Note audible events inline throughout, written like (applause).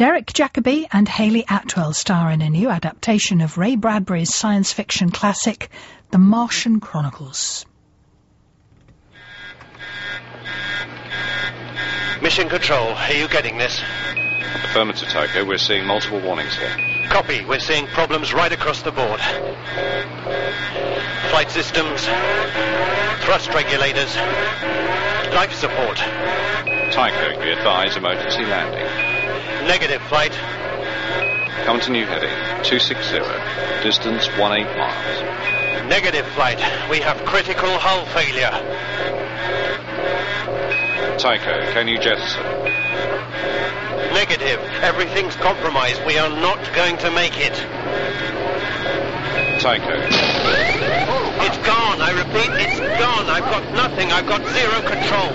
Derek Jacobi and Hayley Atwell star in a new adaptation of Ray Bradbury's science fiction classic, The Martian Chronicles. Mission Control, are you getting this? Affirmative, Tycho. We're seeing multiple warnings here. Copy. We're seeing problems right across the board. Flight systems, thrust regulators, life support. Tycho, be advised emergency landing. Negative flight. Come to new heading, 260, distance 18 miles. Negative flight. We have critical hull failure. Tycho, can you jettison? Negative. Everything's compromised. We are not going to make it. Tycho, It's gone. I repeat, it's gone. I've got nothing. I've got zero control.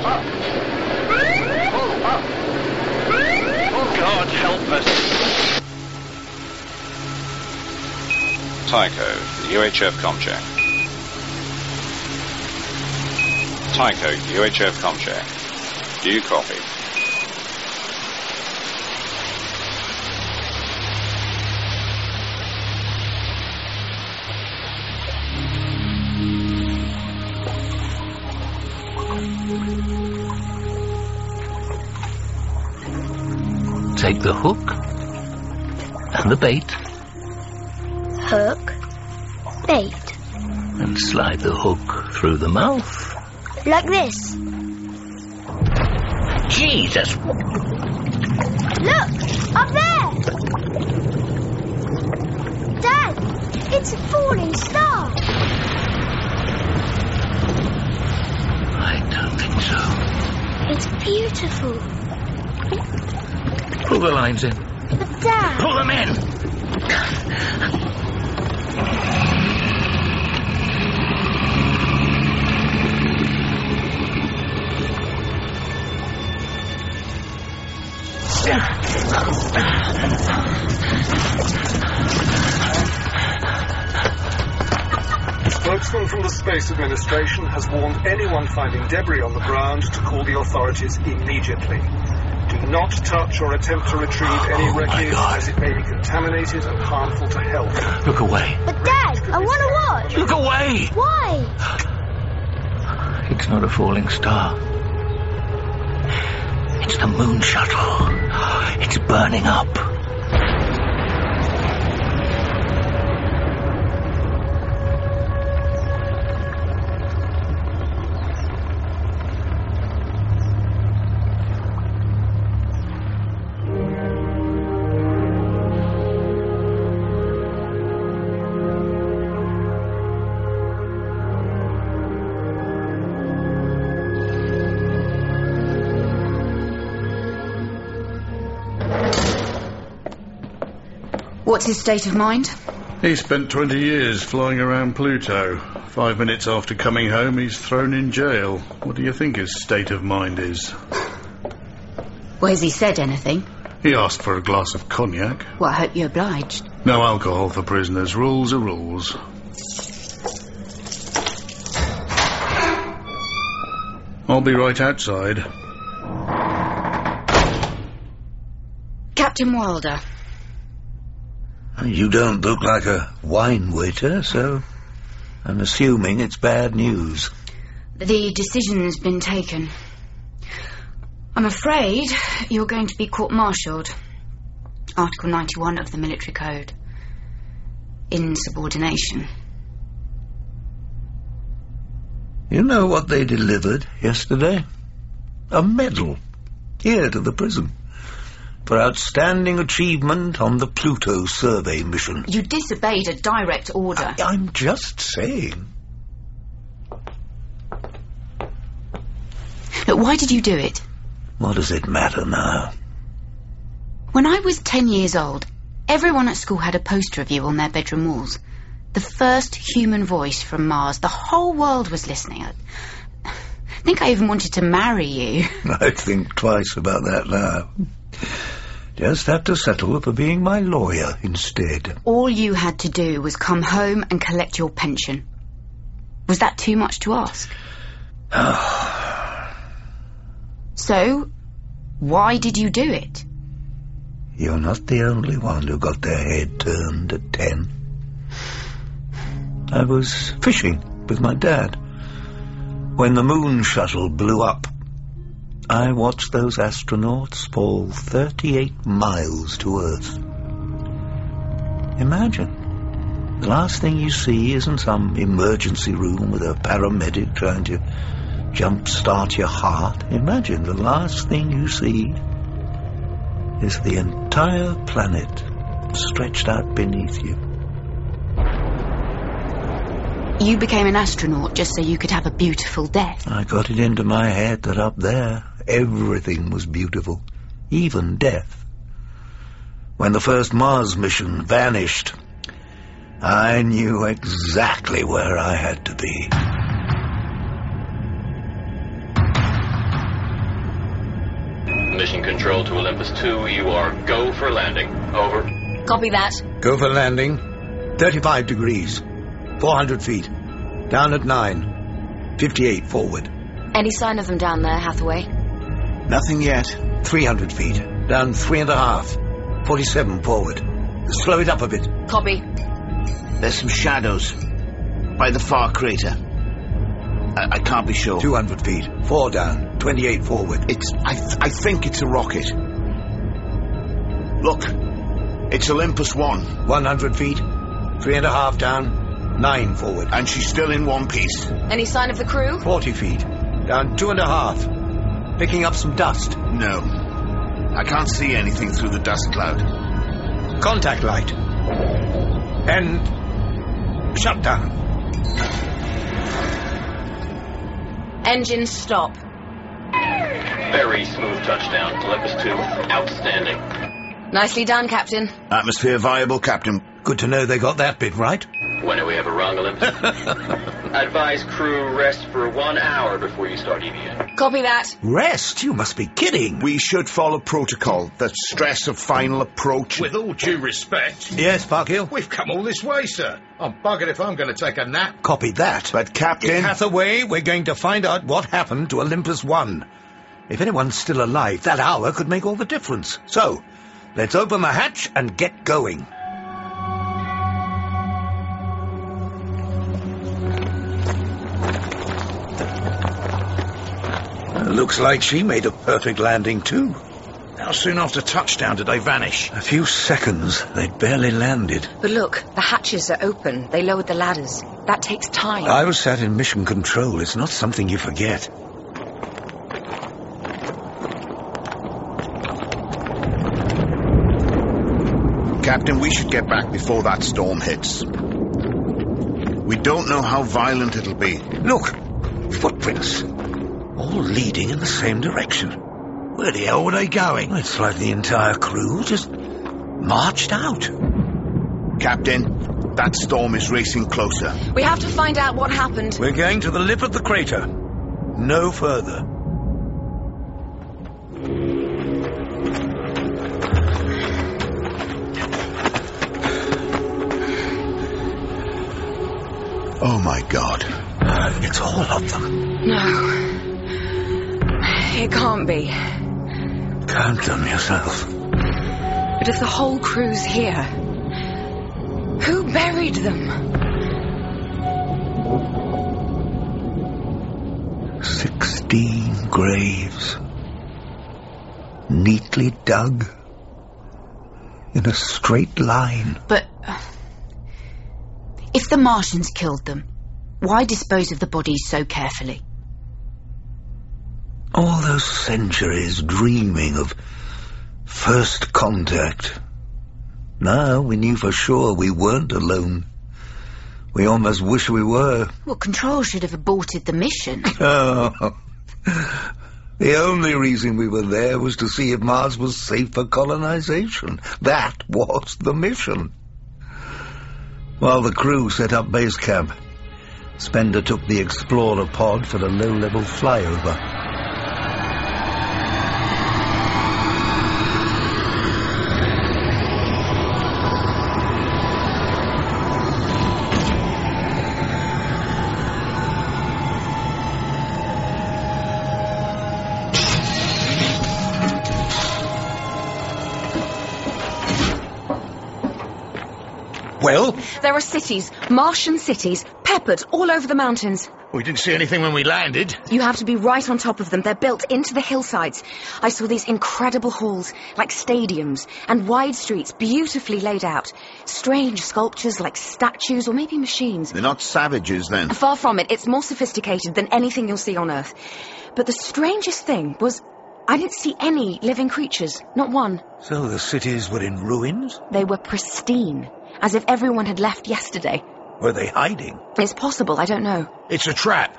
God help us. Tycho, UHF comcheck. Tycho, UHF comcheck. Do you copy? Take the hook and the bait Hook. Bait. and slide the hook through the mouth. Like this. Jesus! Look! Up there! Dad! It's a falling star! I don't think so. It's beautiful. Pull the lines in. But Dad! Pull them in! Spokesman from the Space Administration has warned anyone finding debris on the ground to call the authorities immediately. Do not touch or attempt to retrieve oh any Oh, wreckage as it may be contaminated and harmful to health. Look away. But Dad, I want to watch! Look away! Why? It's not a falling star. It's the moon shuttle. It's burning up. What's his state of mind? He spent 20 years flying around Pluto. Five minutes after coming home, he's thrown in jail. What do you think his state of mind is? Well, has he said anything? He asked for a glass of cognac. Well, I hope you're obliged. No alcohol for prisoners. Rules are rules. I'll be right outside. Captain Wilder. You don't look like a wine waiter, so I'm assuming it's bad news. The decision's been taken. I'm afraid you're going to be court-martialed. Article 91 of the Military Code. Insubordination. You know what they delivered yesterday? A medal. Here to the prison. For outstanding achievement on the Pluto survey mission. You disobeyed a direct order. I'm just saying. Look, why did you do it? What does it matter now? When I was 10 years old, everyone at school had a poster of you on their bedroom walls. The first human voice from Mars. The whole world was listening. I I think I even wanted to marry you. (laughs) I think twice about that now. Just have to settle for being my lawyer instead. All you had to do was come home and collect your pension. Was that too much to ask? (sighs) so, why did you do it? You're not the only one who got their head turned at ten. I was fishing with my dad when the moon shuttle blew up. I watched those astronauts fall 38 miles to Earth. Imagine. The last thing you see isn't some emergency room with a paramedic trying to jump-start your heart. Imagine the last thing you see is the entire planet stretched out beneath you. You became an astronaut just so you could have a beautiful death. I got it into my head that up there everything was beautiful, even death. When the first Mars mission vanished, I knew exactly where I had to be. Mission control to Olympus 2, you are go for landing. Over. Copy that. Go for landing. 35 degrees. 400 feet. Down at 9. 58 forward. Any sign of them down there, Hathaway? Nothing yet. 300 feet. Down three and a half. 47 forward. Slow it up a bit. Copy. There's some shadows by the far crater. I, I can't be sure. 200 feet. Four down. 28 forward. It's. I, th- I think it's a rocket. Look, it's Olympus 1. 100 feet. Three and a half down. Nine forward. And she's still in one piece. Any sign of the crew? 40 feet. Down two and a half. Picking up some dust. No. I can't see anything through the dust cloud. Contact light. And shut down. Engine stop. Very smooth touchdown. Olympus 2, outstanding. Nicely done, Captain. Atmosphere viable, Captain. Good to know they got that bit right. When do we have a wrong, Olympus? Advise crew rest for one hour before you start EVA. Copy that. Rest? You must be kidding. We should follow protocol. The stress of final approach. With all due respect. Yes, Parkhill? We've come all this way, sir. I'm buggered if I'm going to take a nap. Copy that. But, Captain... In Hathaway, we're going to find out what happened to Olympus 1. If anyone's still alive, that hour could make all the difference. So, let's open the hatch and get going. Looks like she made a perfect landing, too. How soon after touchdown did they vanish? A few seconds. They'd barely landed. But look, the hatches are open. They lowered the ladders. That takes time. I was sat in mission control. It's not something you forget. Captain, we should get back before that storm hits. We don't know how violent it'll be. Look! Footprints. All leading in the same direction. Where the hell were they going? It's like the entire crew just marched out. Captain, that storm is racing closer. We have to find out what happened. We're going to the lip of the crater. No further. Oh my god. It's all of them. No. It can't be. Count them yourself. But if the whole crew's here, who buried them? Sixteen graves. Neatly dug. In a straight line. But uh, if the Martians killed them, why dispose of the bodies so carefully? All those centuries dreaming of first contact. Now we knew for sure we weren't alone. We almost wish we were. Well, Control should have aborted the mission. (laughs) Oh. The only reason we were there was to see if Mars was safe for colonization. That was the mission. While the crew set up base camp, Spender took the Explorer pod for a low-level flyover. Cities, Martian cities, peppered all over the mountains. We didn't see anything when we landed. You have to be right on top of them. They're built into the hillsides. I saw these incredible halls, like stadiums, and wide streets, beautifully laid out. Strange sculptures like statues or maybe machines. They're not savages, then. Far from it. It's more sophisticated than anything you'll see on Earth. But the strangest thing was I didn't see any living creatures. Not one. So the cities were in ruins? They were pristine, as if everyone had left yesterday. Were they hiding? It's possible, I don't know. It's a trap.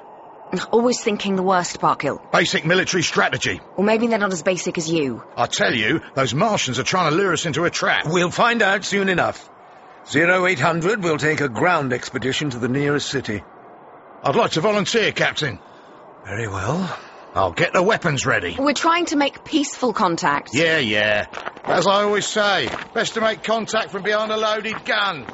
Always thinking the worst, Parkhill. Basic military strategy. Or maybe they're not as basic as you. I tell you, those Martians are trying to lure us into a trap. We'll find out soon enough. 0800 will take a ground expedition to the nearest city. I'd like to volunteer, Captain. Very well. I'll get the weapons ready. We're trying to make peaceful contact. Yeah, yeah. As I always say, best to make contact from behind a loaded gun.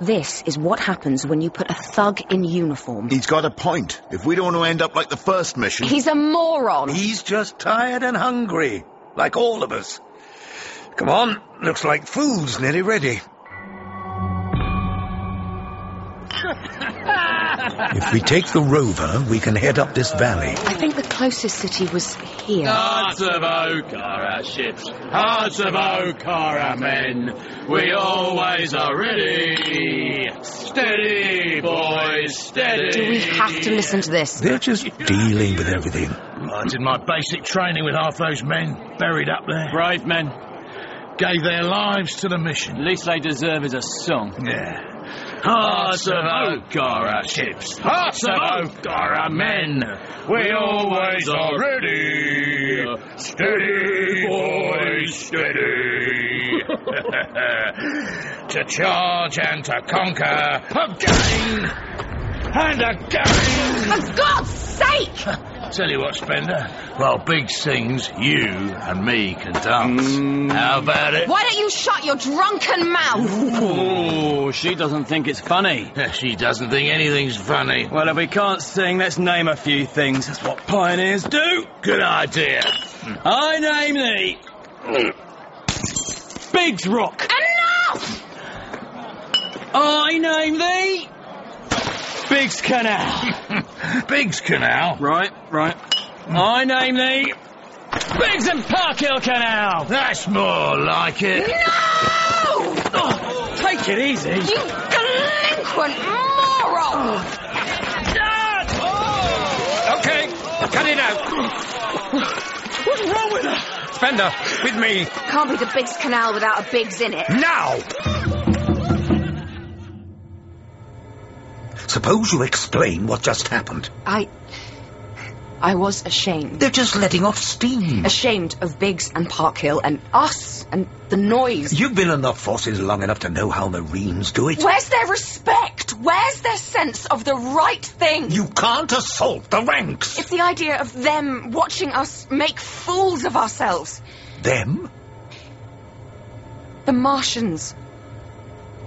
This is what happens when you put a thug in uniform. He's got a point. If we don't want to end up like the first mission... He's a moron. He's just tired and hungry, like all of us. Come on, looks like food's nearly ready. If we take the rover, we can head up this valley. I think the closest city was here. Hearts of oak are our ships, hearts of oak are our men. We always are ready. Steady, boys, steady. Do we have to listen to this? They're just dealing with everything. I did my basic training with half those men buried up there. Brave men. Gave their lives to the mission. Least they deserve is a song. Yeah. Hearts of oak are our ships, hearts of oak are our men. We always are ready. Steady, boys, steady. (laughs) to charge and to conquer again and again. For God's sake! (laughs) Tell you what, Spender. Well, Big things you and me can dance. Mm. How about it? Why don't you shut your drunken mouth? Oh, she doesn't think it's funny. She doesn't think anything's funny. Well, if we can't sing, let's name a few things. That's what pioneers do. Good idea. I name thee. Biggs Rock. Enough! I name thee. Biggs Canal. (laughs) Biggs Canal? Right, right. I name thee. Biggs and Parkhill Canal. That's more like it. No! Oh, take it easy. You delinquent moron! Dad! Oh! Okay, cut it out. What's wrong with her? Spender, with me. Can't be the Biggs Canal without a Biggs in it. Now! Suppose you explain what just happened. I. I was ashamed. They're just letting off steam. Ashamed of Biggs and Parkhill and us and the noise. You've been in the forces long enough to know how Marines do it. Where's their respect? Where's their sense of the right thing? You can't assault the ranks. It's the idea of them watching us make fools of ourselves. Them? The Martians.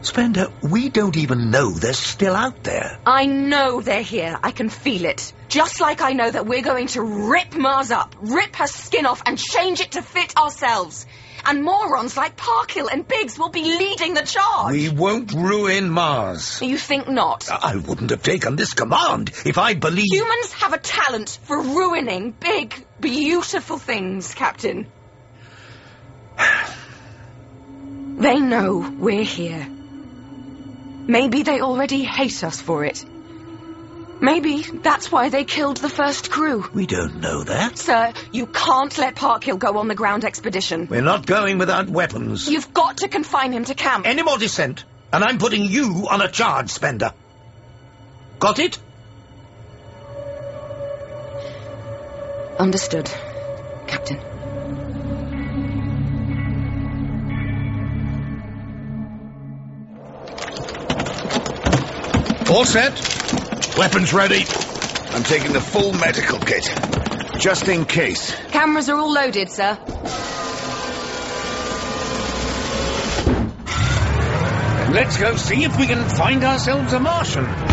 Spender, we don't even know they're still out there. I know they're here. I can feel it. Just like I know that we're going to rip Mars up, rip her skin off, and change it to fit ourselves. And morons like Parkhill and Biggs will be leading the charge. We won't ruin Mars. You think not? I wouldn't have taken this command if I believed. Humans have a talent for ruining big, beautiful things, Captain. (sighs) they know we're here. Maybe they already hate us for it. Maybe that's why they killed the first crew. We don't know that. Sir, you can't let Parkhill go on the ground expedition. We're not going without weapons. You've got to confine him to camp. Any more dissent, and I'm putting you on a charge, Spender. Got it? Understood, Captain. All set? Weapons ready. I'm taking the full medical kit. Just in case. Cameras are all loaded, sir. Let's go see if we can find ourselves a Martian.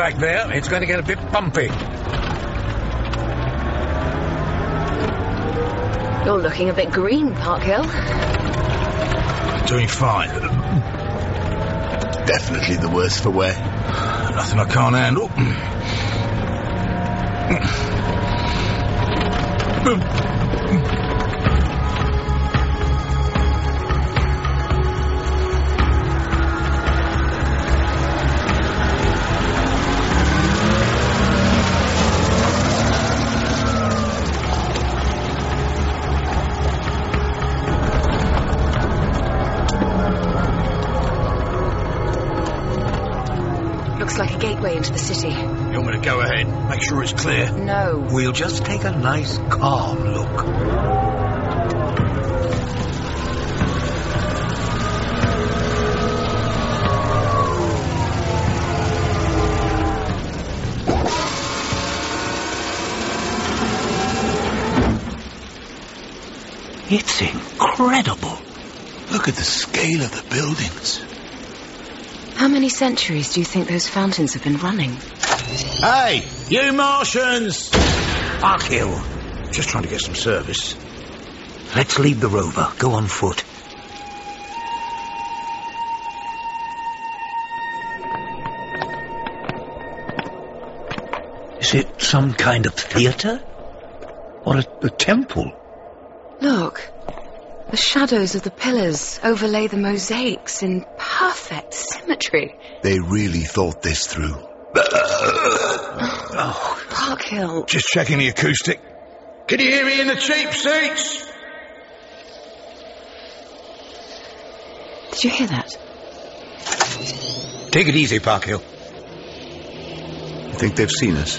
Back there. It's going to get a bit bumpy. You're looking a bit green, Parkhill. Doing fine. Definitely the worst for wear. Nothing I can't handle. (clears throat) into the city. You want me to go ahead? Make sure it's clear. No. We'll just take a nice, calm look. It's incredible. Look at the scale of the buildings. How many centuries do you think those fountains have been running? Hey, you Martians! Parkhill. Just trying to get some service. Let's leave the rover. Go on foot. Is it some kind of theatre? Or a, a temple? Look. The shadows of the pillars overlay the mosaics in perfect symmetry. They really thought this through. Oh, Parkhill. just checking the acoustic. Can you hear me in the cheap seats? Did you hear that? Take it easy, Parkhill. I think they've seen us?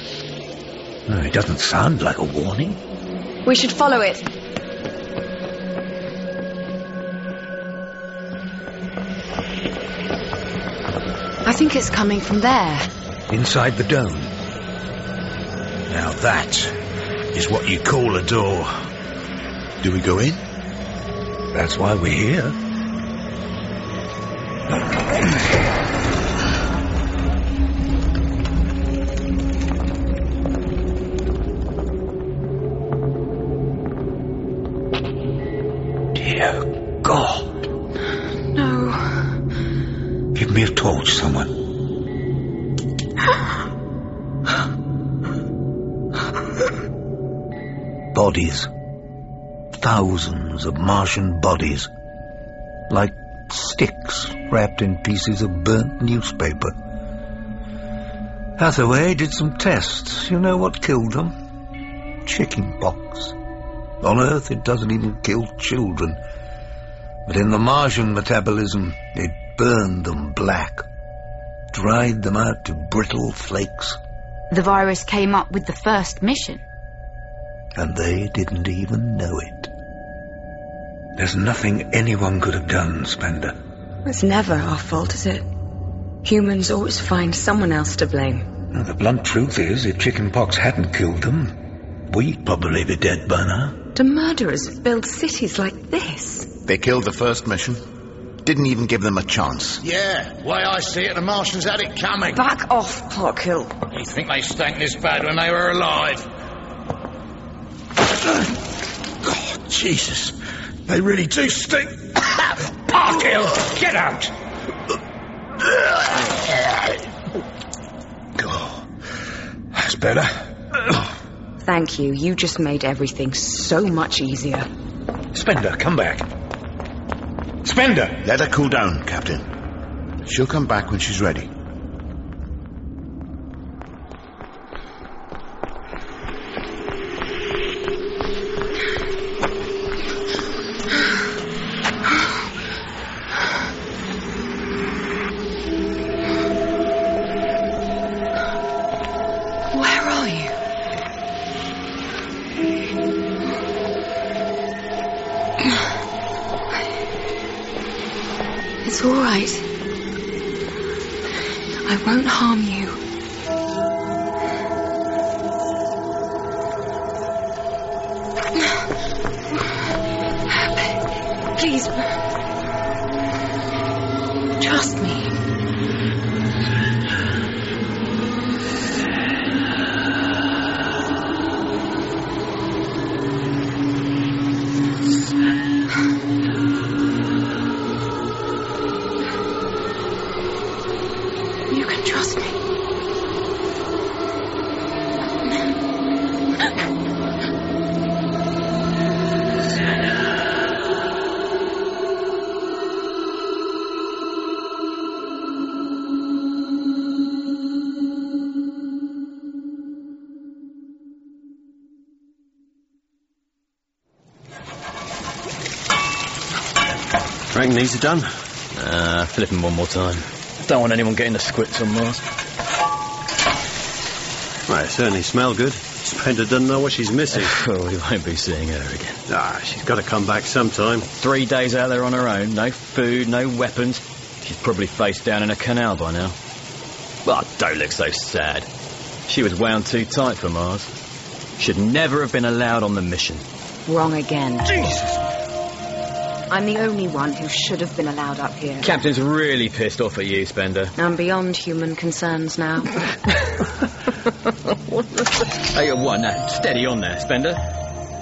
No, it doesn't sound like a warning. We should follow it. I think it's coming from there. Inside the dome. Now that is what you call a door. Do we go in? That's why we're here. Dear God. No. Give me a torch, someone. Bodies. Thousands of Martian bodies. Like sticks wrapped in pieces of burnt newspaper. Hathaway did some tests. You know what killed them? Chicken pox. On Earth, it doesn't even kill children. But in the Martian metabolism, it burned them black. Dried them out to brittle flakes. The virus came up with the first mission. And they didn't even know it. There's nothing anyone could have done, Spender. It's never our fault, is it? Humans always find someone else to blame. Now, the blunt truth is, if chickenpox hadn't killed them, we'd probably be dead by now. Do murderers build cities like this? They killed the first mission. Didn't even give them a chance. Yeah, way I see it, the Martians had it coming. Back off, Parkhill. You think they stank this bad when they were alive? God, Jesus. They really do stink. Parkhill, get out! God, that's better. Thank you. You just made everything so much easier. Spender, come back. Spender! Let her cool down, Captain. She'll come back when she's ready. Won't harm you. These are done? Ah, flip 'em one more time. Don't want anyone getting the squits on Mars. Well, they certainly smell good. Spender doesn't know what she's missing. (laughs) oh, we won't be seeing her again. Ah, she's got to come back sometime. Three days out there on her own, no food, no weapons. She's probably face down in a canal by now. Well, don't look so sad. She was wound too tight for Mars. Should never have been allowed on the mission. Wrong again. Jesus! I'm the only one who should have been allowed up here. Captain's really pissed off at you, Spender. I'm beyond human concerns now. (laughs) Hey, uh, what now? Steady on there, Spender.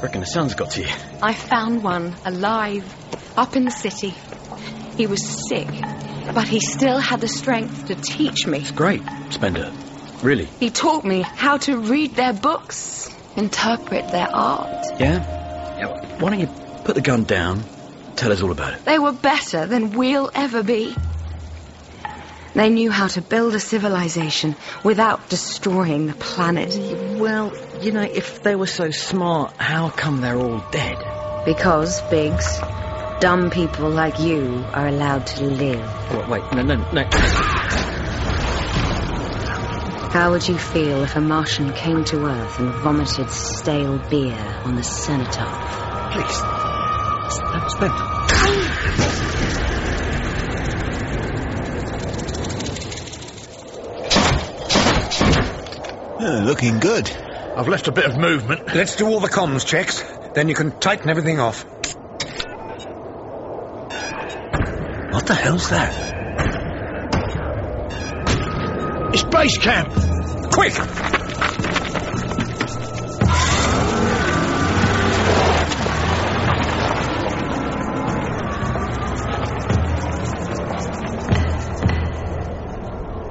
Reckon the sun's got to you. I found one alive up in the city. He was sick, but he still had the strength to teach me. It's great, Spender. Really? He taught me how to read their books, interpret their art. Yeah? Yeah, why don't you put the gun down, tell us all about it? They were better than we'll ever be. They knew how to build a civilization without destroying the planet. Well, you know, if they were so smart, how come they're all dead? Because, Biggs, dumb people like you are allowed to live. Oh, wait, no, no, no. How would you feel if a Martian came to Earth and vomited stale beer on the cenotaph? Please. Spender. Oh, looking good. I've left a bit of movement. Let's do all the comms checks. Then you can tighten everything off. What the hell's that? It's base camp. Quick!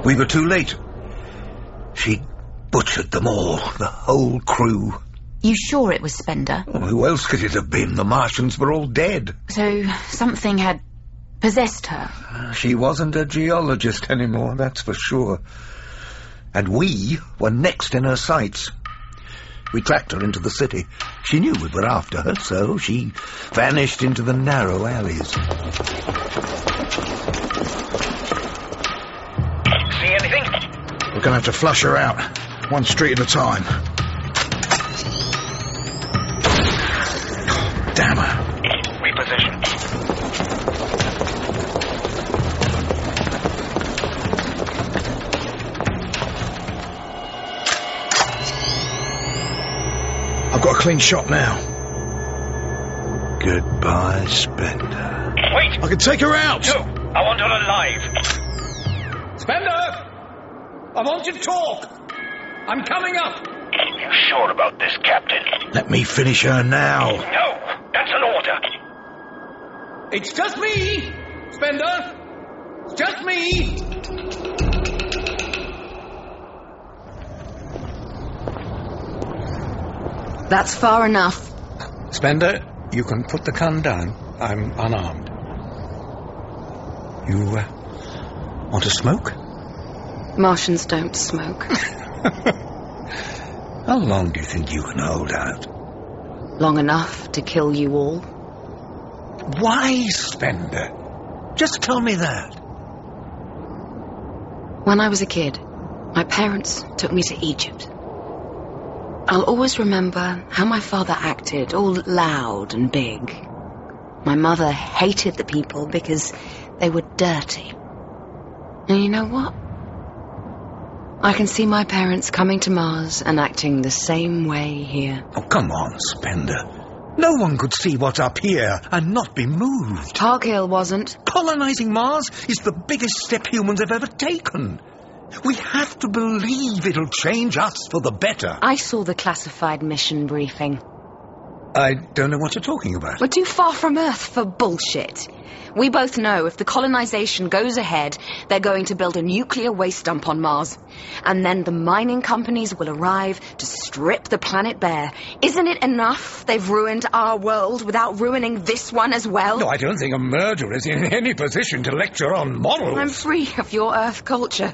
We were too late. She butchered them all, the whole crew. You sure it was Spender? Oh, who else could it have been? The Martians were all dead. So something had possessed her. Ah, she wasn't a geologist anymore, that's for sure. And we were next in her sights. We tracked her into the city. She knew we were after her, so she vanished into the narrow alleys. We're gonna have to flush her out. One street at a time. Damn her. Reposition. I've got a clean shot now. Goodbye, Spender. Wait! I can take her out. No! I want her alive. Spender! I want to talk. I'm coming up. You sure about this, Captain? Let me finish her now. No! That's an order. It's just me, Spender. It's just me. That's far enough. Spender, you can put the gun down. I'm unarmed. You uh, want to smoke? Martians don't smoke. (laughs) How long do you think you can hold out? Long enough to kill you all. Why, Spender? Just tell me that. When I was a kid, my parents took me to Egypt. I'll always remember how my father acted, all loud and big. My mother hated the people because they were dirty. And you know what? I can see my parents coming to Mars and acting the same way here. Oh, come on, Spender. No one could see what's up here and not be moved. Parkhill wasn't. Colonizing Mars is the biggest step humans have ever taken. We have to believe it'll change us for the better. I saw the classified mission briefing. I don't know what you're talking about. We're too far from Earth for bullshit. We both know if the colonization goes ahead, they're going to build a nuclear waste dump on Mars. And then the mining companies will arrive to strip the planet bare. Isn't it enough they've ruined our world without ruining this one as well? No, I don't think a murderer is in any position to lecture on morals. I'm free of your Earth culture.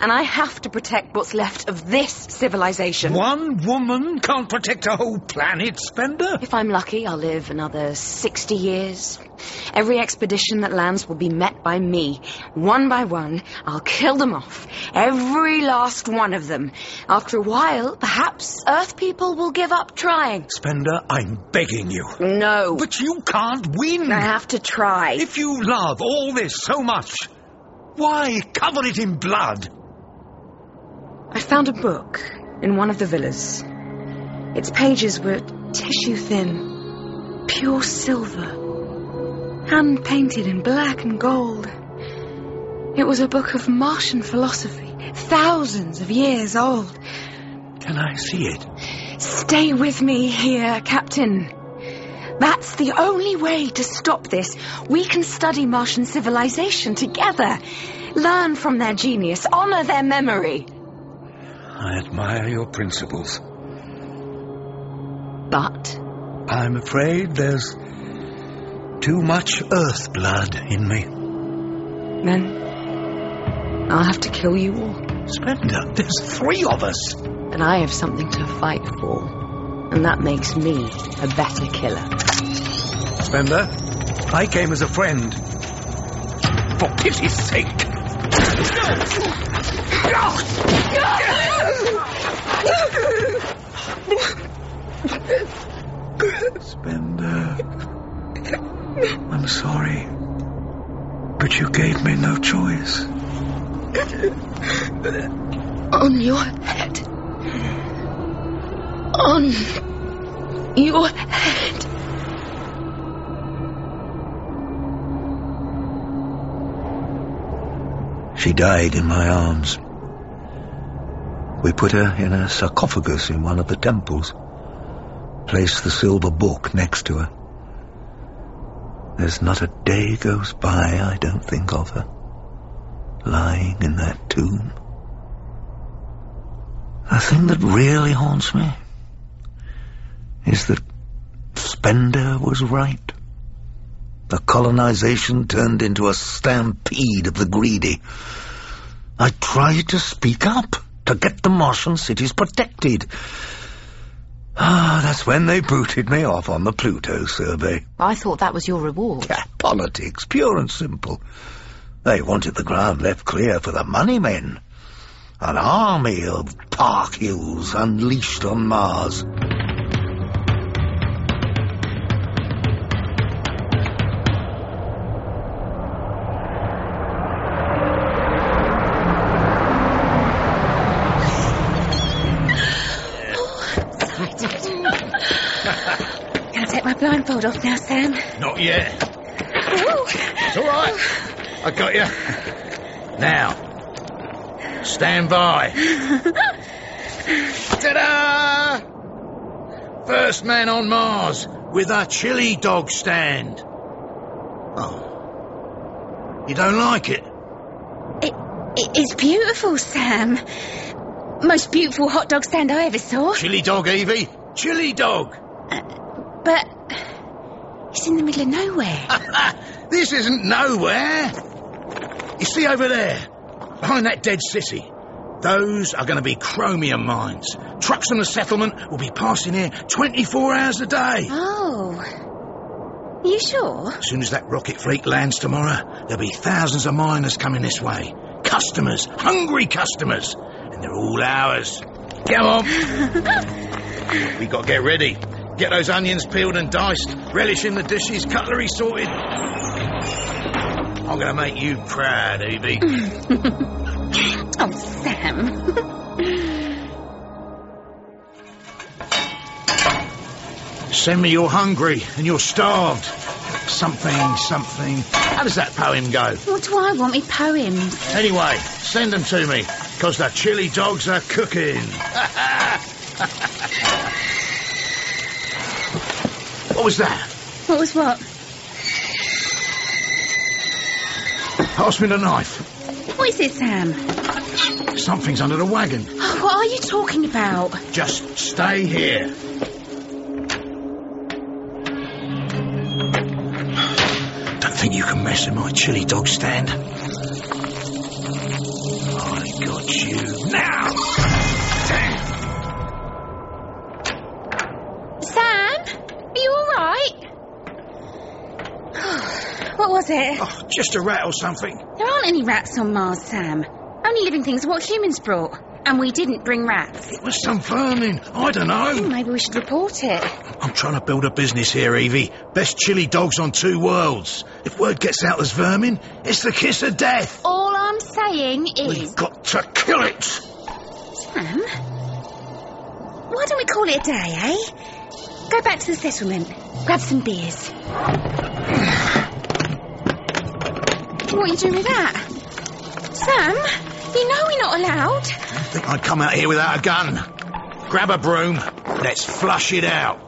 And I have to protect what's left of this civilization. One woman can't protect a whole planet, Spender? If I'm lucky, I'll live another 60 years. Every expedition that lands will be met by me. One by one, I'll kill them off. Every last one of them. After a while, perhaps Earth people will give up trying. Spender, I'm begging you. No. But you can't win. I have to try. If you love all this so much, why cover it in blood? I found a book in one of the villas. Its pages were tissue thin, pure silver hand painted in black and gold. It was a book of Martian philosophy, thousands of years old. Can I see it? Stay with me here, Captain. That's the only way to stop this. We can study Martian civilization together, learn from their genius, honor their memory. I admire your principles. But? I'm afraid there's too much earth blood in me. Then I'll have to kill you all. Spender, there's three of us. And I have something to fight for. And that makes me a better killer. Spender, I came as a friend. For pity's sake. Spender. I'm sorry. But you gave me no choice. On your head. On your head. She died in my arms. We put her in a sarcophagus in one of the temples. Placed the silver book next to her. There's not a day goes by I don't think of her. Lying in that tomb. The thing that really haunts me is that Spender was right. The colonization turned into a stampede of the greedy. I tried to speak up, to get the Martian cities protected. Ah, that's when they booted me off on the Pluto survey. I thought that was your reward. Yeah, politics, pure and simple. They wanted the ground left clear for the money men. An army of Parkhills unleashed on Mars. Off now, Sam? Not yet. Ooh. It's all right. I got you. Now, stand by. (laughs) Ta-da! First man on Mars with a chili dog stand. Oh. You don't like it? It, it, it's beautiful, Sam. Most beautiful hot dog stand I ever saw. Chili dog, Evie. Chili dog. It's in the middle of nowhere. (laughs) This isn't nowhere. You see over there, behind that dead city, those are going to be chromium mines. Trucks from the settlement will be passing here 24 hours a day. Oh. You sure? As soon as that rocket fleet lands tomorrow, there'll be thousands of miners coming this way. Customers, hungry customers. And they're all ours. Come on. (laughs) we got to get ready. Get those onions peeled and diced, relish in the dishes, cutlery sorted. I'm going to make you proud, Evie. (laughs) Oh, Sam. Send me you're hungry and you're starved. Something, something. How does that poem go? what do I want with poems? Anyway, send them to me, because the chili dogs are cooking. (laughs) what was that? What was what? Pass me the knife. What is it, Sam? Something's under the wagon. Oh, (gasps) what are you talking about? Just stay here. Don't think you can mess with my chili dog stand. It? Oh, just a rat or something. There aren't any rats on Mars, Sam. Only living things are what humans brought. And we didn't bring rats. It was some vermin. I don't know. Maybe we should report it. I'm trying to build a business here, Evie. Best chili dogs on two worlds. If word gets out there's vermin, it's the kiss of death. All I'm saying is... We've got to kill it. Sam? Why don't we call it a day, eh? Go back to the settlement. Grab some beers. What are you doing with that? Sam? You know we're not allowed. I Think I'd come out here without a gun. Grab a broom. Let's flush it out.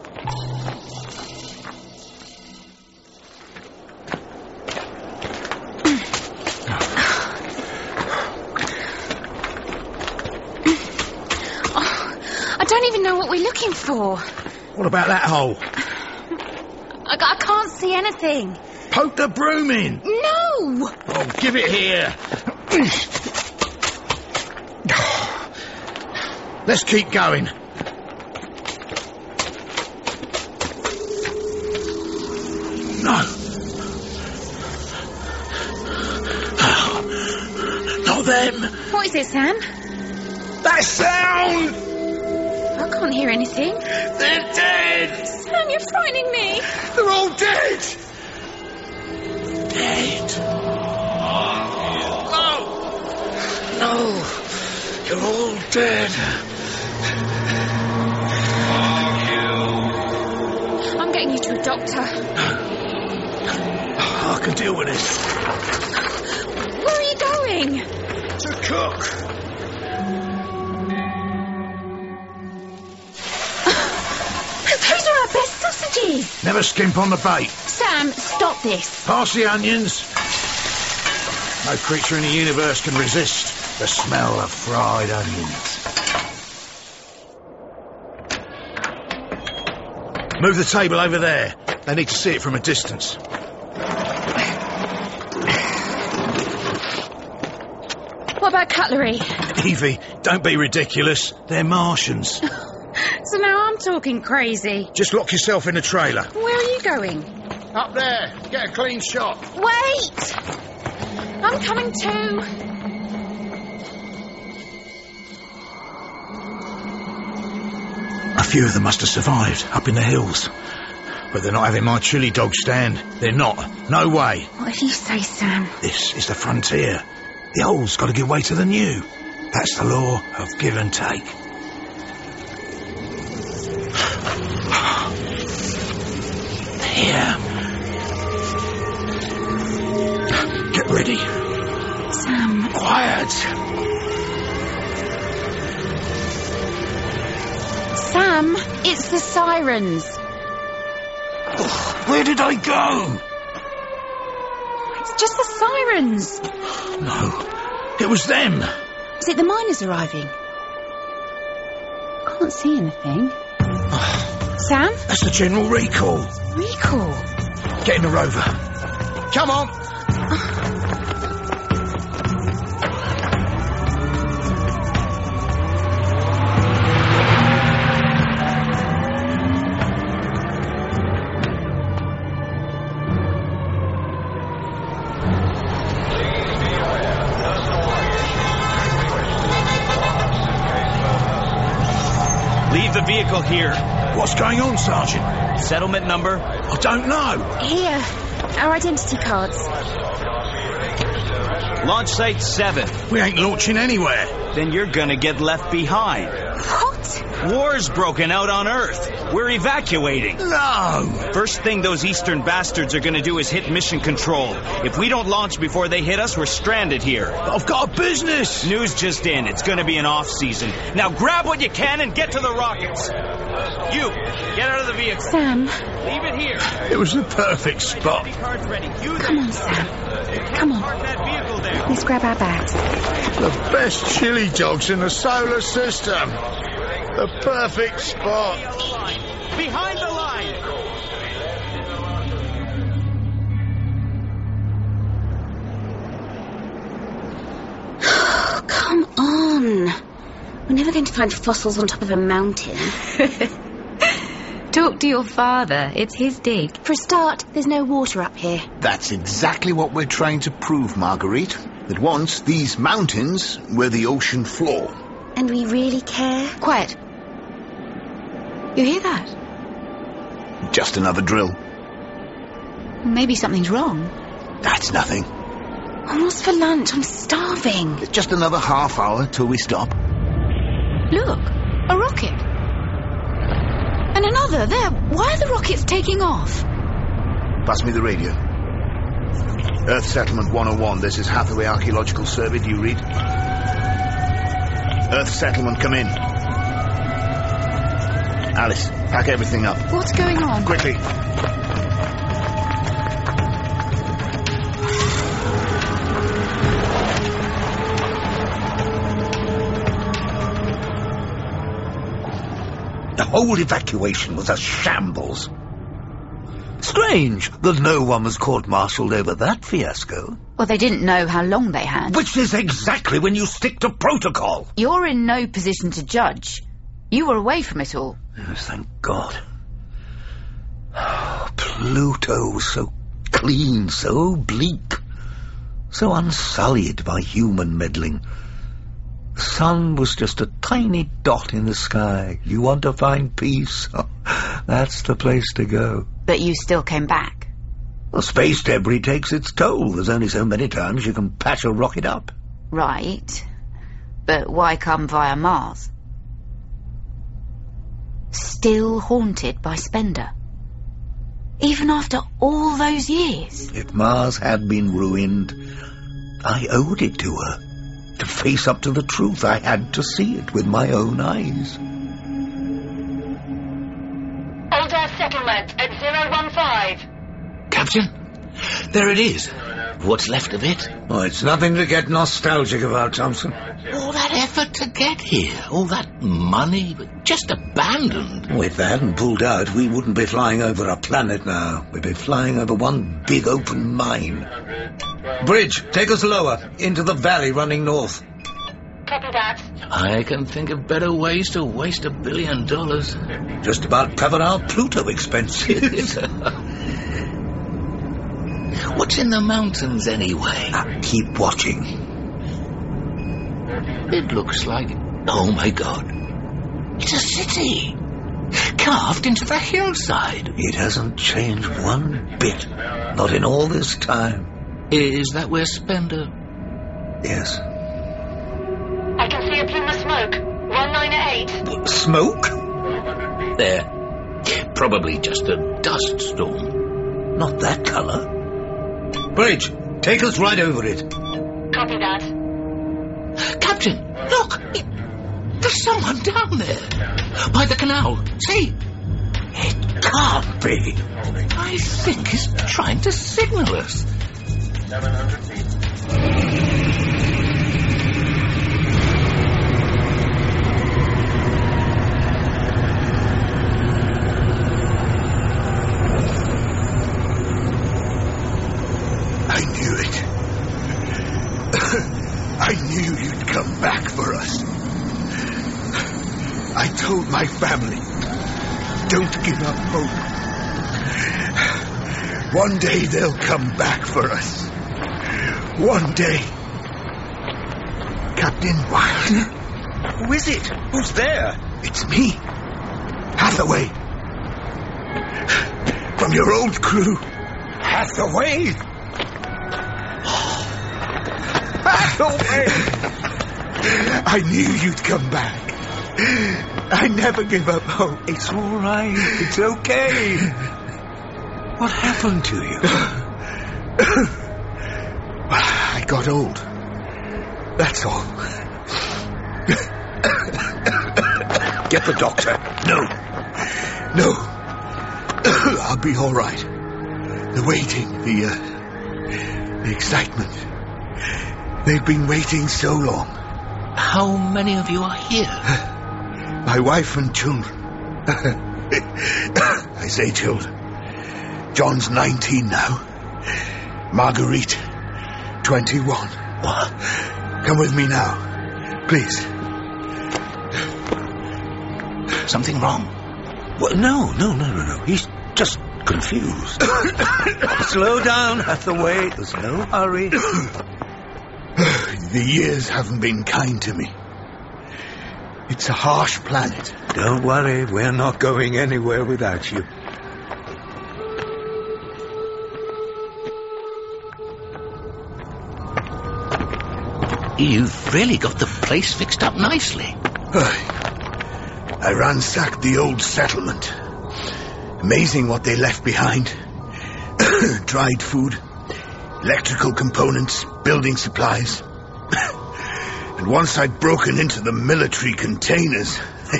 Oh, I don't even know what we're looking for. What about that hole? I, I can't see anything. Poke the broom in. No! Oh, give it here. Let's keep going. No. Not them. What is it, Sam? That sound! I can't hear anything. They're dead! Sam, you're frightening me. They're all dead! No! No! You're all dead. I'm getting you to a doctor. I can deal with this. Where are you going? To cook. (laughs) Those are our best sausages. Never skimp on the bait. Sam, stop this. Pass the onions. No creature in the universe can resist the smell of fried onions. Move the table over there. They need to see it from a distance. What about cutlery? Evie, don't be ridiculous. They're Martians. (laughs) So now I'm talking crazy. Just lock yourself in the trailer. Where are you going? Up there. Get a clean shot. Wait! I'm coming too. A few of them must have survived up in the hills. But they're not having my chili dog stand. They're not. No way. What you say, Sam? This is the frontier. The old's got to give way to the new. That's the law of give and take. (sighs) Here. Get ready. Sam. Quiet. Sam, it's the sirens. Where did I go? It's just the sirens. No. It was them. Is it the miners arriving? Can't see anything. Sam? That's the general recall. Recall? Get in the rover. Come on. Ah. Vehicle here. What's going on, Sergeant? Settlement number? I don't know. Here, our identity cards. Launch site 7. We ain't launching anywhere. Then you're gonna get left behind. What? War's broken out on Earth. We're evacuating. No! First thing those eastern bastards are gonna do is hit mission control. If we don't launch before they hit us, we're stranded here. I've got a business. News just in. It's gonna be an off season. Now grab what you can and get to the rockets. You, get out of the vehicle. Sam. Leave it here. It was the perfect spot. Cards ready. Use Come on, Sam. Come on. Park that. Let's grab our bags. The best chili dogs in the solar system. The perfect spot. Behind the line. Oh, (sighs) come on. We're never going to find fossils on top of a mountain. (laughs) Talk to your father. It's his dig. For a start, there's no water up here. That's exactly what we're trying to prove, Marguerite. That once these mountains were the ocean floor. And we really care? Quiet. You hear that? Just another drill. Maybe something's wrong. That's nothing. What's for lunch? I'm starving. It's just another half hour till we stop. Look, a rocket. And another there. Why are the rockets taking off? Pass me the radio. Earth Settlement 101, this is Hathaway Archaeological Survey. Do you read? Earth Settlement, come in. Alice, pack everything up. What's going on? Quickly. The whole evacuation was a shambles. Strange that no one was court-martialed over that fiasco. Well, they didn't know how long they had. Which is exactly when you stick to protocol. You're in no position to judge. You were away from it all. Yes, thank God. Oh, Pluto was so clean, so bleak, so unsullied by human meddling. The sun was just a tiny dot in the sky. You want to find peace? (laughs) That's the place to go. But you still came back. Well, space debris takes its toll. There's only so many times you can patch a rocket up. Right. But why come via Mars? Still haunted by Spender. Even after all those years. If Mars had been ruined, I owed it to her. To face up to the truth, I had to see it with my own eyes. Old Earth Settlement at 015. Captain, there it is. What's left of it? Oh, it's nothing to get nostalgic about, Thompson. All that effort to get here, all that money, just abandoned. Oh, if they hadn't pulled out, we wouldn't be flying over a planet now. We'd be flying over one big open mine. Bridge, take us lower, into the valley running north. Copy that. I can think of better ways to waste a billion dollars. Just about cover our Pluto expenses. (laughs) What's in the mountains anyway? Uh, keep watching. It looks like. Oh my god. It's a city! Carved into the hillside. It hasn't changed one bit. Not in all this time. Is that where Spender. Yes. I can see a plume of smoke. 198. Smoke? There. Probably just a dust storm. Not that colour. Bridge, take us right over it. Copy that. Captain, look! There's someone down there. By the canal. See? It can't be. I think he's trying to signal us. 700 feet. I knew it. I knew you'd come back for us. I told my family, don't give up hope. One day they'll come back for us. One day. Captain Wilder? Who is it? Who's there? It's me. Hathaway. From your old crew. Hathaway? Hathaway! I knew you'd come back. I never give up hope. It's all right. It's okay. What happened to you? I got old. That's all. Get the doctor. No. No. I'll be all right. The waiting, the, uh, the excitement. They've been waiting so long. How many of you are here? My wife and children. (laughs) I say children. John's 19 now. Marguerite, 21. What? Come with me now. Please. Something wrong? Well, no, no, no, no, no. He's just confused. (coughs) Slow down, Hathaway. There's no hurry. (coughs) the years haven't been kind to me. It's a harsh planet. Don't worry, we're not going anywhere without you. You've really got the place fixed up nicely. I ransacked the old settlement. Amazing what they left behind. (coughs) Dried food, electrical components, building supplies. (coughs) and once I'd broken into the military containers, (laughs)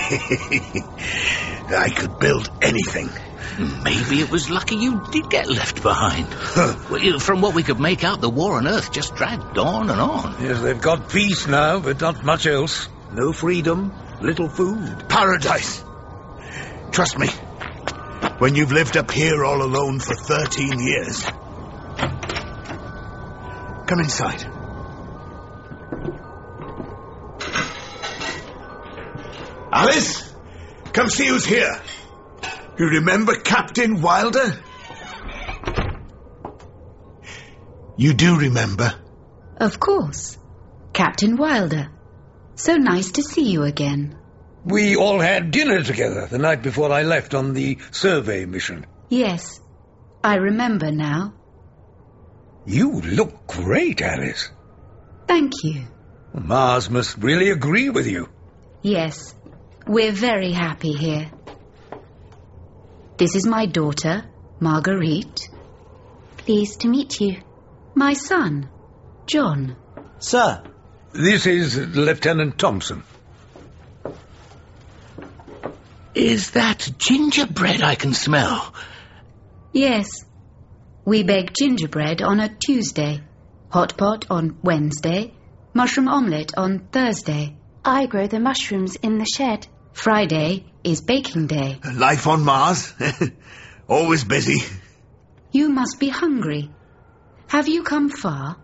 I could build anything. Maybe it was lucky you did get left behind. Well, you- From what we could make out, the war on Earth just dragged on and on. Yes, they've got peace now, but not much else. No freedom, little food. Paradise. Trust me. When you've lived up here all alone for 13 years. Come inside. Alice, come see who's here. You remember Captain Wilder? You do remember? Of course. Captain Wilder. So nice to see you again. We all had dinner together the night before I left on the survey mission. Yes, I remember now. You look great, Alice. Thank you. Mars must really agree with you. Yes, we're very happy here. This is my daughter, Marguerite. Pleased to meet you. My son, John. Sir. This is Lieutenant Thompson. Is that gingerbread I can smell? Yes. We bake gingerbread on a Tuesday, hot pot on Wednesday, mushroom omelette on Thursday. I grow the mushrooms in the shed. Friday is baking day. Life on Mars? (laughs) Always busy. You must be hungry. Have you come far?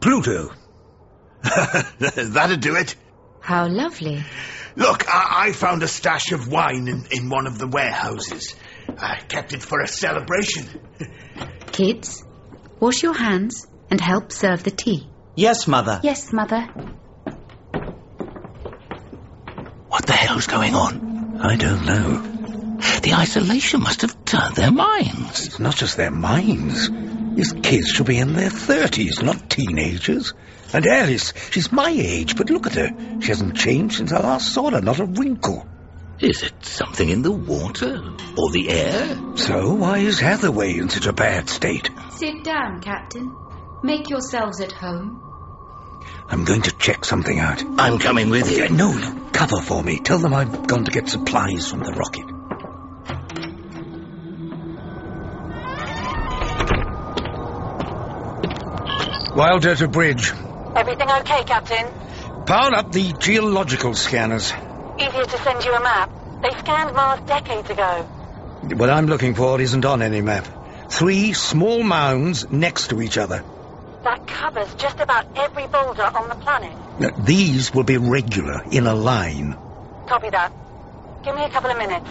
Pluto. (laughs) That'd do it. How lovely. Look, I, I found a stash of wine in, in one of the warehouses. I kept it for a celebration. (laughs) Kids, wash your hands and help serve the tea. Yes, Mother. Yes, Mother. What the hell's going on? I don't know. The isolation must have turned their minds. It's not just their minds. These kids should be in their thirties, not teenagers. And Alice, she's my age, but look at her. She hasn't changed since I last saw her, not a wrinkle. Is it something in the water or the air? So why is Hathaway in such a bad state? Sit down, Captain. Make yourselves at home. I'm going to check something out. I'm coming with you. No, no, cover for me. Tell them I've gone to get supplies from the rocket. Wilder to bridge. Everything okay, Captain? Power up the geological scanners. Easier to send you a map. They scanned Mars decades ago. What I'm looking for isn't on any map. Three small mounds next to each other. That covers just about every boulder on the planet. Now, these will be regular, in a line. Copy that. Give me a couple of minutes.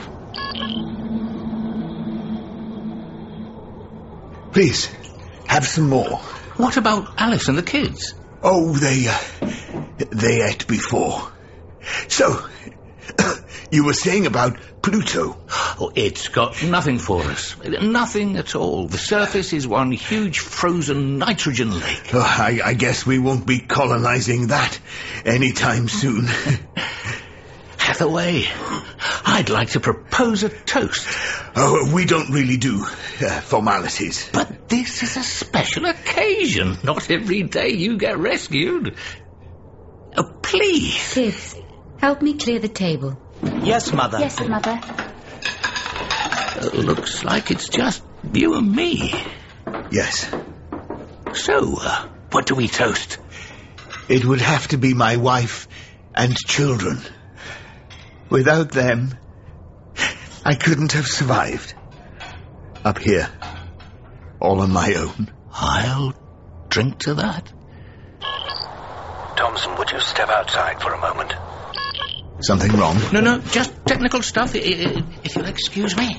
Please, have some more. What about Alice and the kids? Oh, they, uh, they ate before. So, (coughs) you were saying about Pluto. Oh, it's got nothing for us. Nothing at all. The surface is one huge frozen nitrogen lake. Oh, I, I guess we won't be colonizing that anytime soon. (laughs) Hathaway, I'd like to propose a toast. Oh, we don't really do uh, formalities. But this is a special occasion. Not every day you get rescued. Oh, please. Kids, help me clear the table. Yes, Mother. Yes, Mother. Uh, looks like it's just you and me. Yes. So, uh, what do we toast? It would have to be my wife and children. Without them, I couldn't have survived. Up here, all on my own. I'll drink to that. Thompson, would you step outside for a moment? Something wrong? No, no, just technical stuff, i- i- if you'll excuse me.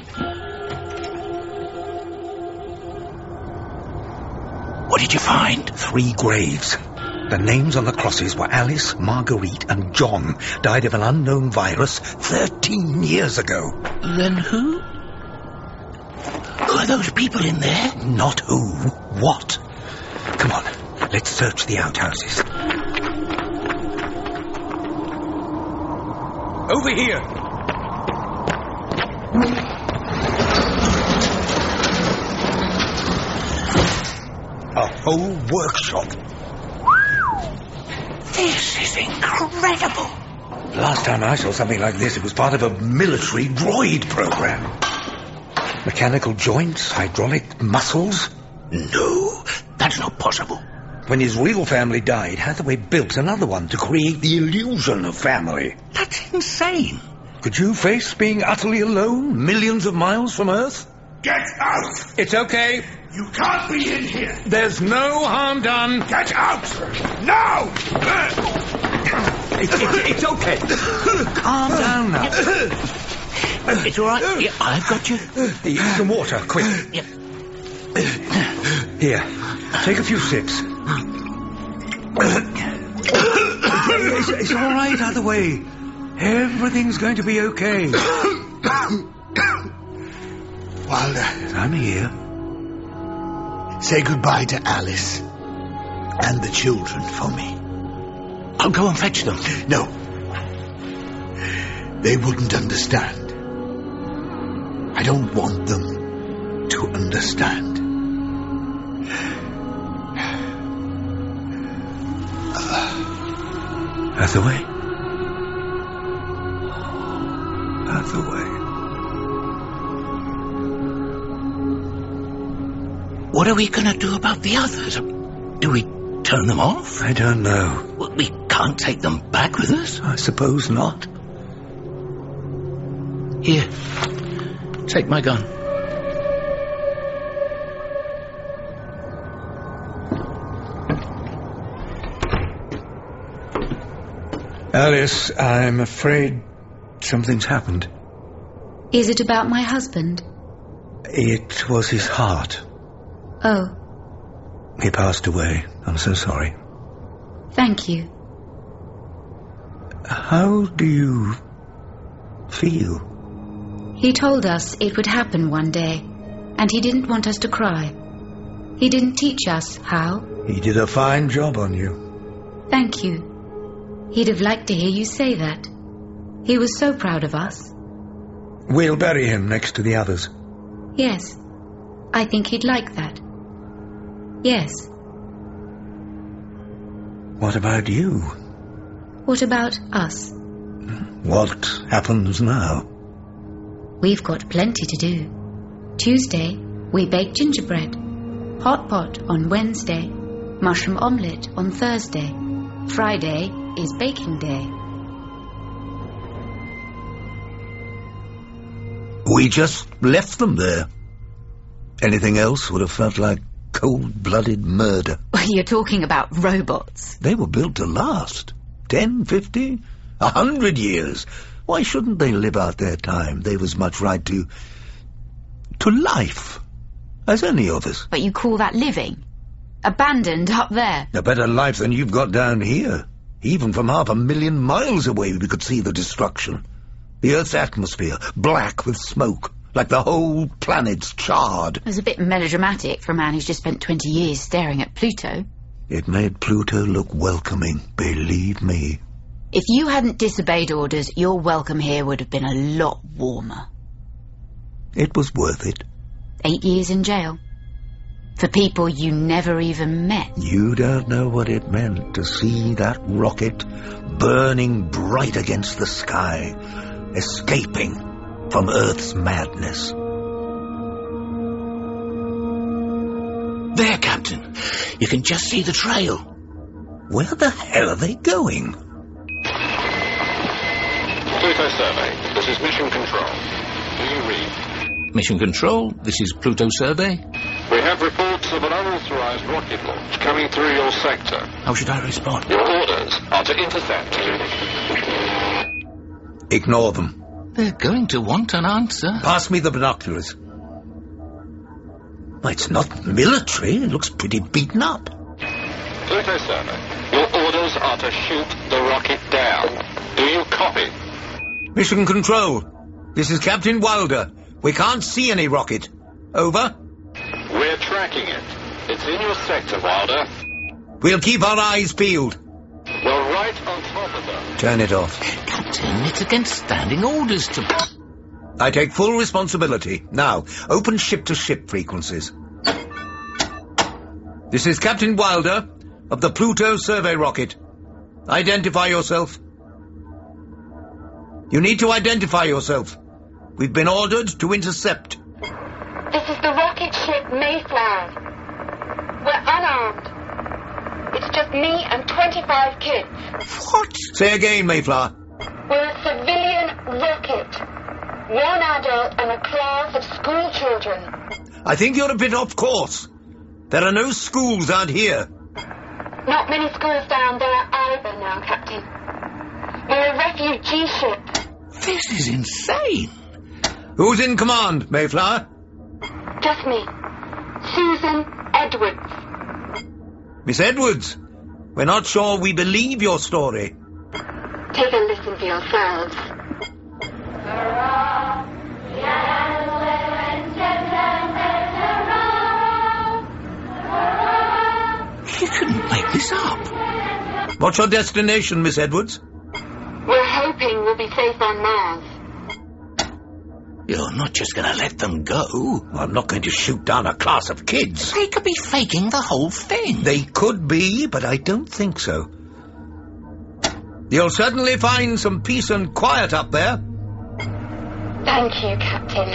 What did you find? Three graves. The names on the crosses were Alice, Marguerite, and John. Died of an unknown virus 13 years ago. Then who? Who are those people in there? Not who, what. Come on, let's search the outhouses. Over here. A whole workshop. This is incredible. Last time I saw something like this, it was part of a military droid program. Mechanical joints, hydraulic muscles. No, that's not possible. When his real family died, Hathaway built another one to create the illusion of family. That's insane. Could you face being utterly alone, millions of miles from Earth? Get out! It's okay. You can't be in here! There's no harm done. Get out! Now! It's, it's, it's okay. Calm down now. It's all right. Yeah, I've got you. Eat some water, quick. Yep. Here, take a few sips. It's, it's all right, way. Everything's going to be okay. Wilder, I'm here. say goodbye to Alice and the children for me. I'll go and fetch them. No. They wouldn't understand. I don't want them to understand. Hathaway? Hathaway. What are we going to do about the others? Do we turn them off? I don't know. Well, we can't take them back with us. I suppose not. Here, take my gun. Alice, I'm afraid something's happened. Is it about my husband? It was his heart. Oh, He passed away. I'm so sorry. thank you. How do you feel? He told us it would happen one day, and he didn't want us to cry. He didn't teach us how. He did a fine job on you. Thank you. He'd have liked to hear you say that. He was so proud of us. We'll bury him next to the others. Yes, I think he'd like that. Yes. What about you? What about us? What happens now? We've got plenty to do. Tuesday, we bake gingerbread. Hot pot on Wednesday. Mushroom omelette on Thursday. Friday is baking day. We just left them there. Anything else would have felt like cold-blooded murder. (laughs) You're talking about robots. They were built to last. Ten, fifty, a hundred years. Why shouldn't they live out their time? They've as much right to... to life as any of us. But you call that living? Abandoned up there. A better life than you've got down here. Even from half a million miles away we could see the destruction. The Earth's atmosphere, black with smoke, like the whole planet's charred. It was a bit melodramatic for a man who's just spent 20 years staring at Pluto. It made Pluto look welcoming, believe me. If you hadn't disobeyed orders, your welcome here would have been a lot warmer. It was worth it. Eight years in jail. For people you never even met. You don't know what it meant to see that rocket burning bright against the sky, escaping from Earth's madness. There, Captain. You can just see the trail. Where the hell are they going? Pluto survey. This is mission control. Do you read? Mission Control, this is Pluto Survey. We have reports of an unauthorized rocket launch coming through your sector. How should I respond? Your orders are to intercept. Ignore them. They're going to want an answer. Pass me the binoculars. Well, it's not military. It looks pretty beaten up. Pluto survey. Your orders are to shoot the rocket down. Do you copy? Mission Control. This is Captain Wilder. We can't see any rocket. Over. We're tracking it. It's in your sector, Wilder. We'll keep our eyes peeled. We're right on top of them. Turn it off. Captain, it's against standing orders to... I take full responsibility. Now, open ship-to-ship frequencies. This is Captain Wilder of the Pluto survey rocket. Identify yourself. You need to identify yourself. We've been ordered to intercept. This is the rocket ship Mayflower. We're unarmed. It's just me and 25 kids. What? Say again, Mayflower. We're a civilian rocket. One adult and a class of school children. I think you're a bit off course. There are no schools out here. Not many schools down there either now, Captain. We're a refugee ship. This is insane. Who's in command, Mayflower? Just me. Susan Edwards. Miss Edwards, we're not sure we believe your story. Take a listen for yourselves. You couldn't make this up. What's your destination, Miss Edwards? We're hoping we'll be safe on Mars. You're not just going to let them go. I'm not going to shoot down a class of kids. They could be faking the whole thing. They could be, but I don't think so. You'll certainly find some peace and quiet up there. Thank you, Captain.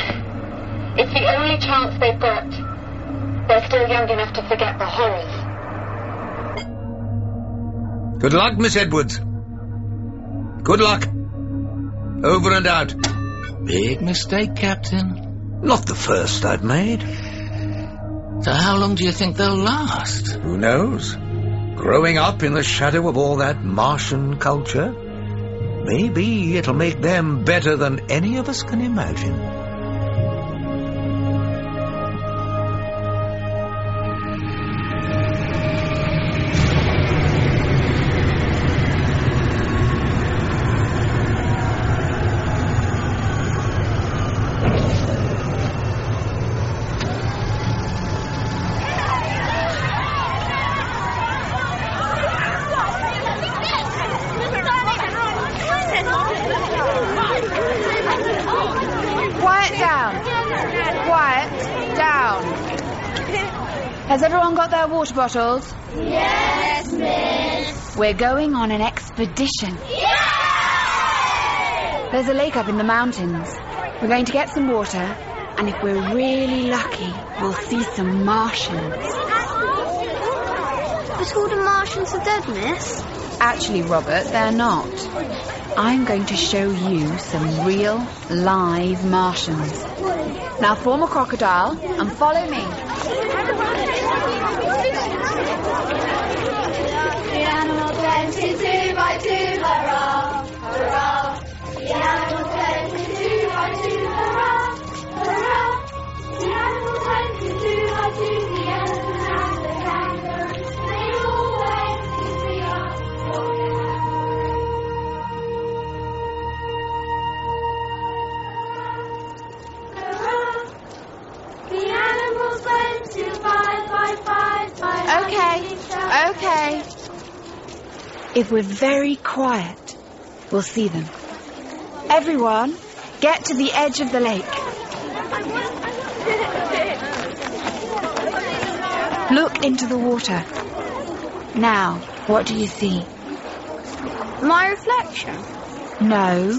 It's the only chance they've got. They're still young enough to forget the horrors. Good luck, Miss Edwards. Good luck. Over and out. Big mistake, Captain. Not the first I've made. So how long do you think they'll last? Who knows? Growing up in the shadow of all that Martian culture, maybe it'll make them better than any of us can imagine. Water bottles? Yes, Miss. We're going on an expedition. There's a lake up in the mountains. We're going to get some water, and if we're really lucky, we'll see some Martians. But all the Martians are dead, miss. Actually, Robert, they're not. I'm going to show you some real, live Martians. Now form a crocodile and follow me. Okay, okay. If we're very quiet, we'll see them. Everyone, get to the edge of the lake. Look into the water. Now, what do you see? My reflection. No,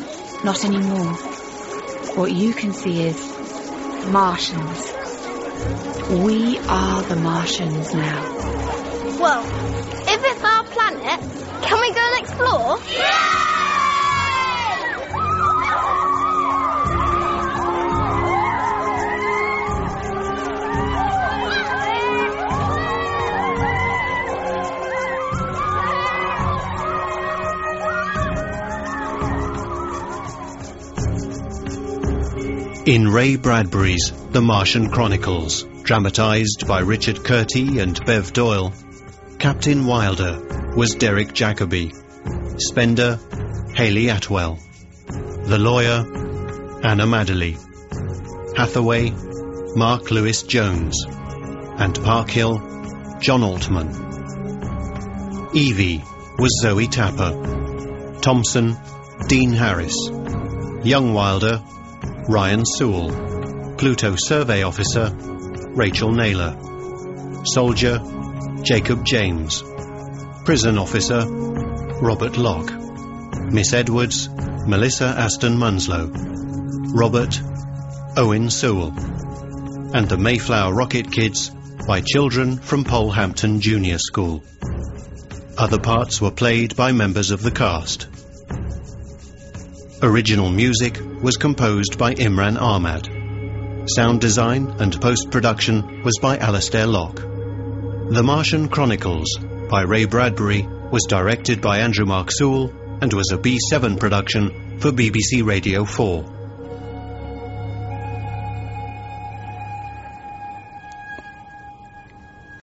not anymore. What you can see is Martians. We are the Martians now. Well, if it's our planet, can we go and explore? Yeah! In Ray Bradbury's The Martian Chronicles dramatised by Richard Kurti and Bev Doyle, Captain Wilder was Derek Jacobi, Spender, Hayley Atwell, the lawyer, Anna Madeley, Hathaway, Mark Lewis Jones, and Parkhill, John Altman. Evie was Zoe Tapper, Thompson, Dean Harris, Young Wilder, Ryan Sewell, Pluto Survey Officer, Rachel Naylor, Soldier, Jacob James, Prison Officer, Robert Locke, Miss Edwards, Melissa Aston Munslow, Robert, Owen Sewell, and the Mayflower Rocket Kids by children from Polehampton Junior School. Other parts were played by members of the cast. Original music was composed by Imran Ahmad. Sound design and post-production was by Alastair Locke. The Martian Chronicles by Ray Bradbury was directed by Andrew Mark Sewell and was a B7 production for BBC Radio 4.